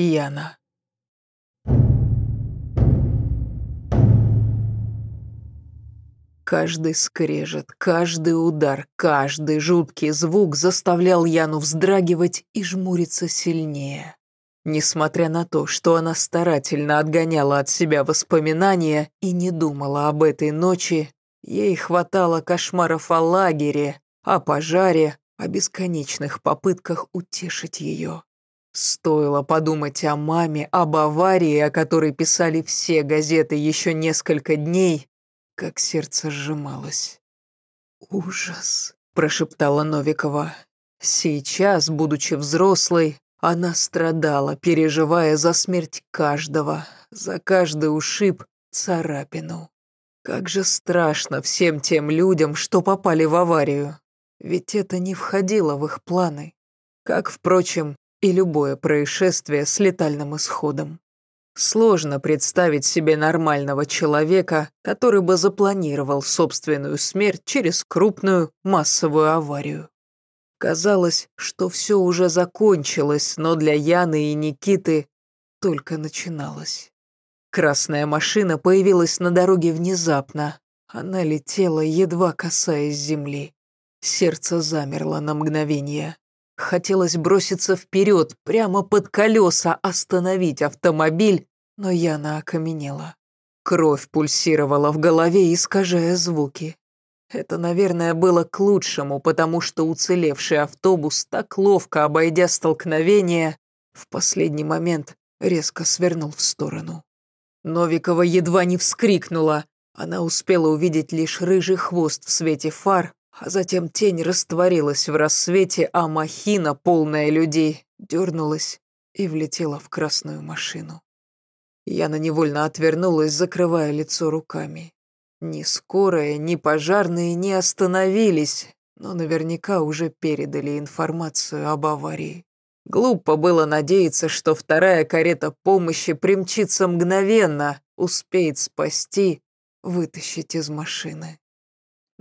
Яна. Каждый скрежет, каждый удар, каждый жуткий звук заставлял Яну вздрагивать и жмуриться сильнее. Несмотря на то, что она старательно отгоняла от себя воспоминания и не думала об этой ночи, ей хватало кошмаров о лагере, о пожаре, о бесконечных попытках утешить ее. Стоило подумать о маме, об аварии, о которой писали все газеты еще несколько дней, как сердце сжималось. «Ужас», — прошептала Новикова. Сейчас, будучи взрослой, она страдала, переживая за смерть каждого, за каждый ушиб, царапину. Как же страшно всем тем людям, что попали в аварию. Ведь это не входило в их планы. Как, впрочем, и любое происшествие с летальным исходом. Сложно представить себе нормального человека, который бы запланировал собственную смерть через крупную массовую аварию. Казалось, что все уже закончилось, но для Яны и Никиты только начиналось. Красная машина появилась на дороге внезапно. Она летела, едва касаясь земли. Сердце замерло на мгновение. Хотелось броситься вперед, прямо под колеса, остановить автомобиль, но Яна окаменела. Кровь пульсировала в голове, искажая звуки. Это, наверное, было к лучшему, потому что уцелевший автобус, так ловко обойдя столкновение, в последний момент резко свернул в сторону. Новикова едва не вскрикнула. Она успела увидеть лишь рыжий хвост в свете фар, а затем тень растворилась в рассвете, а махина, полная людей, дернулась и влетела в красную машину. Яна невольно отвернулась, закрывая лицо руками. Ни скорая, ни пожарные не остановились, но наверняка уже передали информацию об аварии. Глупо было надеяться, что вторая карета помощи примчится мгновенно, успеет спасти, вытащить из машины.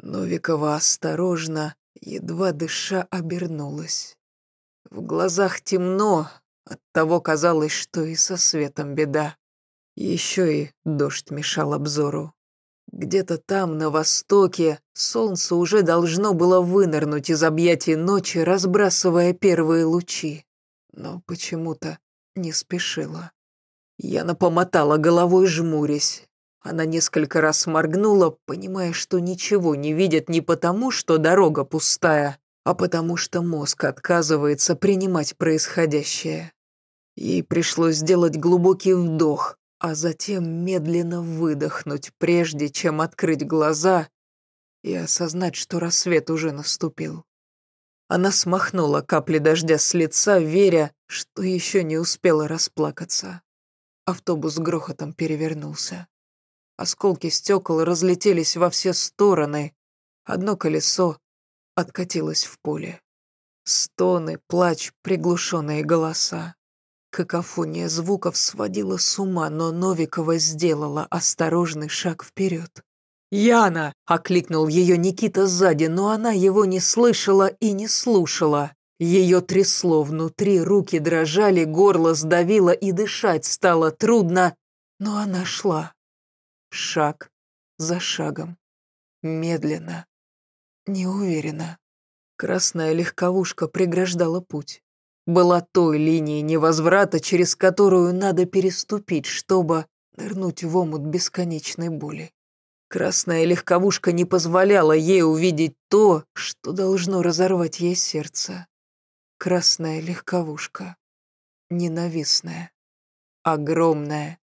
Новикова осторожно, едва дыша, обернулась. В глазах темно, оттого казалось, что и со светом беда. Еще и дождь мешал обзору. Где-то там, на востоке, солнце уже должно было вынырнуть из объятий ночи, разбрасывая первые лучи. Но почему-то не спешило. Яна помотала головой, жмурясь. Она несколько раз моргнула, понимая, что ничего не видит не потому, что дорога пустая, а потому что мозг отказывается принимать происходящее. Ей пришлось сделать глубокий вдох, а затем медленно выдохнуть, прежде чем открыть глаза и осознать, что рассвет уже наступил. Она смахнула капли дождя с лица, веря, что еще не успела расплакаться. Автобус грохотом перевернулся. Осколки стекол разлетелись во все стороны. Одно колесо откатилось в поле. Стоны, плач, приглушенные голоса. Какофония звуков сводила с ума, но Новикова сделала осторожный шаг вперед. «Яна!» — окликнул ее Никита сзади, но она его не слышала и не слушала. Ее трясло внутри, руки дрожали, горло сдавило и дышать стало трудно, но она шла. Шаг за шагом. Медленно. Неуверенно. Красная легковушка преграждала путь была той линией невозврата, через которую надо переступить, чтобы нырнуть в омут бесконечной боли. Красная легковушка не позволяла ей увидеть то, что должно разорвать ей сердце. Красная легковушка. Ненавистная. Огромная.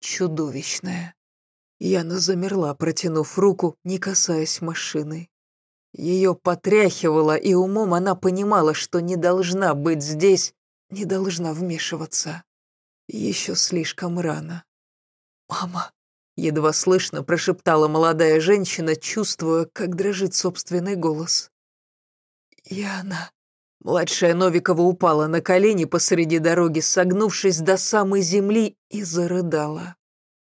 Чудовищная. Яна замерла, протянув руку, не касаясь машины. Ее потряхивало, и умом она понимала, что не должна быть здесь, не должна вмешиваться. Еще слишком рано. «Мама!» — едва слышно прошептала молодая женщина, чувствуя, как дрожит собственный голос. «Яна...» Младшая Новикова упала на колени посреди дороги, согнувшись до самой земли, и зарыдала.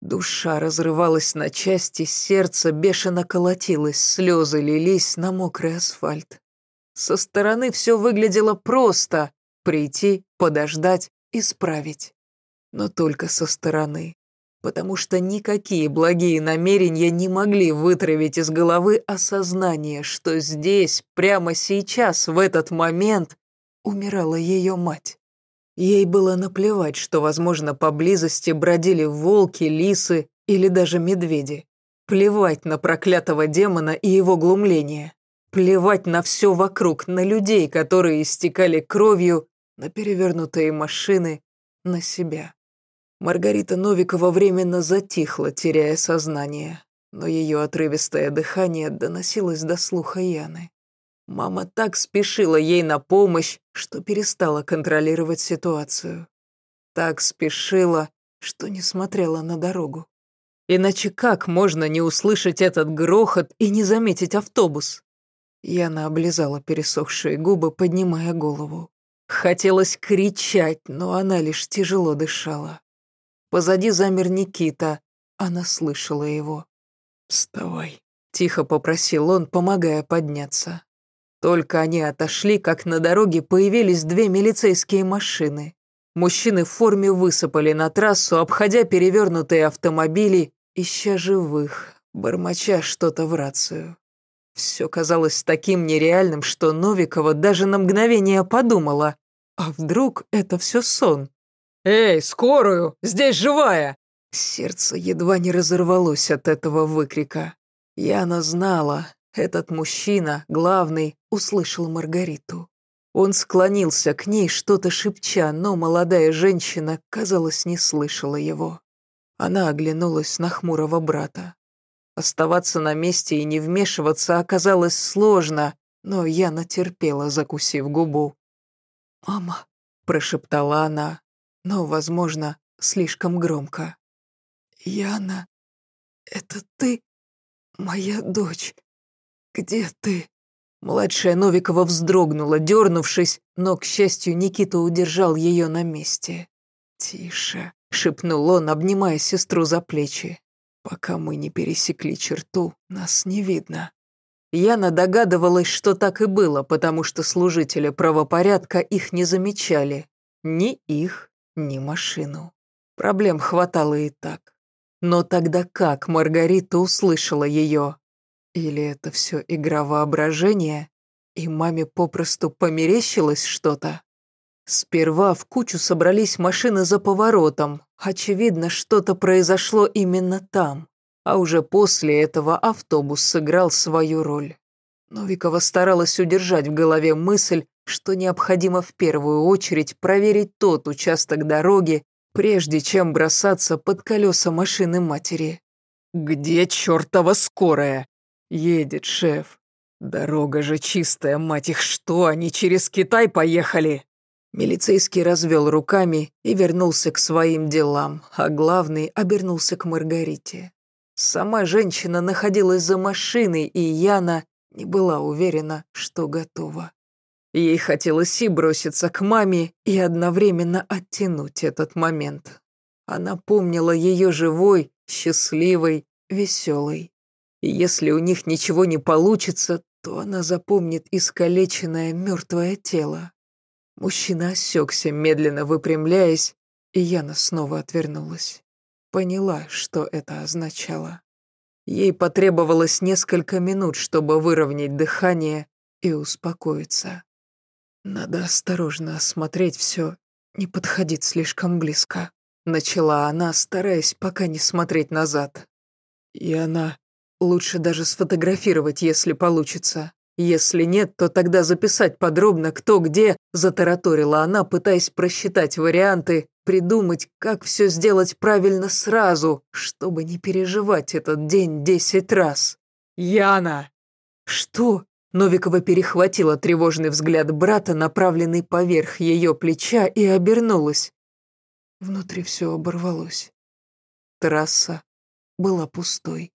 Душа разрывалась на части, сердце бешено колотилось, слезы лились на мокрый асфальт. Со стороны все выглядело просто — прийти, подождать исправить. Но только со стороны. Потому что никакие благие намерения не могли вытравить из головы осознание, что здесь, прямо сейчас, в этот момент, умирала ее мать. Ей было наплевать, что, возможно, поблизости бродили волки, лисы или даже медведи. Плевать на проклятого демона и его глумление. Плевать на все вокруг, на людей, которые истекали кровью, на перевернутые машины, на себя. Маргарита Новикова временно затихла, теряя сознание, но ее отрывистое дыхание доносилось до слуха Яны. Мама так спешила ей на помощь, что перестала контролировать ситуацию. Так спешила, что не смотрела на дорогу. Иначе как можно не услышать этот грохот и не заметить автобус? Яна облизала пересохшие губы, поднимая голову. Хотелось кричать, но она лишь тяжело дышала. Позади замер Никита, она слышала его. «Вставай», — тихо попросил он, помогая подняться. Только они отошли, как на дороге появились две милицейские машины. Мужчины в форме высыпали на трассу, обходя перевернутые автомобили, ища живых, бормоча что-то в рацию. Все казалось таким нереальным, что Новикова даже на мгновение подумала, а вдруг это все сон? «Эй, скорую! Здесь живая!» Сердце едва не разорвалось от этого выкрика. Яна знала, этот мужчина, главный, услышал Маргариту. Он склонился к ней, что-то шепча, но молодая женщина, казалось, не слышала его. Она оглянулась на хмурого брата. Оставаться на месте и не вмешиваться оказалось сложно, но я натерпела, закусив губу. «Мама», — прошептала она, но, возможно, слишком громко. «Яна, это ты, моя дочь?» «Где ты?» Младшая Новикова вздрогнула, дернувшись, но, к счастью, Никита удержал ее на месте. «Тише», — шепнул он, обнимая сестру за плечи. «Пока мы не пересекли черту, нас не видно». Яна догадывалась, что так и было, потому что служители правопорядка их не замечали. Ни их, ни машину. Проблем хватало и так. Но тогда как Маргарита услышала ее? Или это все игра воображения, и маме попросту померещилось что-то? Сперва в кучу собрались машины за поворотом. Очевидно, что-то произошло именно там. А уже после этого автобус сыграл свою роль. Новикова старалась удержать в голове мысль, что необходимо в первую очередь проверить тот участок дороги, прежде чем бросаться под колеса машины матери. «Где чертова скорая?» Едет шеф. Дорога же чистая, мать их, что, они через Китай поехали? Милицейский развел руками и вернулся к своим делам, а главный обернулся к Маргарите. Сама женщина находилась за машиной, и Яна не была уверена, что готова. Ей хотелось и броситься к маме, и одновременно оттянуть этот момент. Она помнила ее живой, счастливой, веселой. И если у них ничего не получится, то она запомнит искалеченное мертвое тело. Мужчина осекся, медленно выпрямляясь, и Яна снова отвернулась. Поняла, что это означало. Ей потребовалось несколько минут, чтобы выровнять дыхание и успокоиться. Надо осторожно осмотреть все, не подходить слишком близко. Начала она, стараясь пока не смотреть назад. И она Лучше даже сфотографировать, если получится. Если нет, то тогда записать подробно, кто где, затараторила она, пытаясь просчитать варианты, придумать, как все сделать правильно сразу, чтобы не переживать этот день десять раз. «Яна!» «Что?» Новикова перехватила тревожный взгляд брата, направленный поверх ее плеча, и обернулась. Внутри все оборвалось. Трасса была пустой.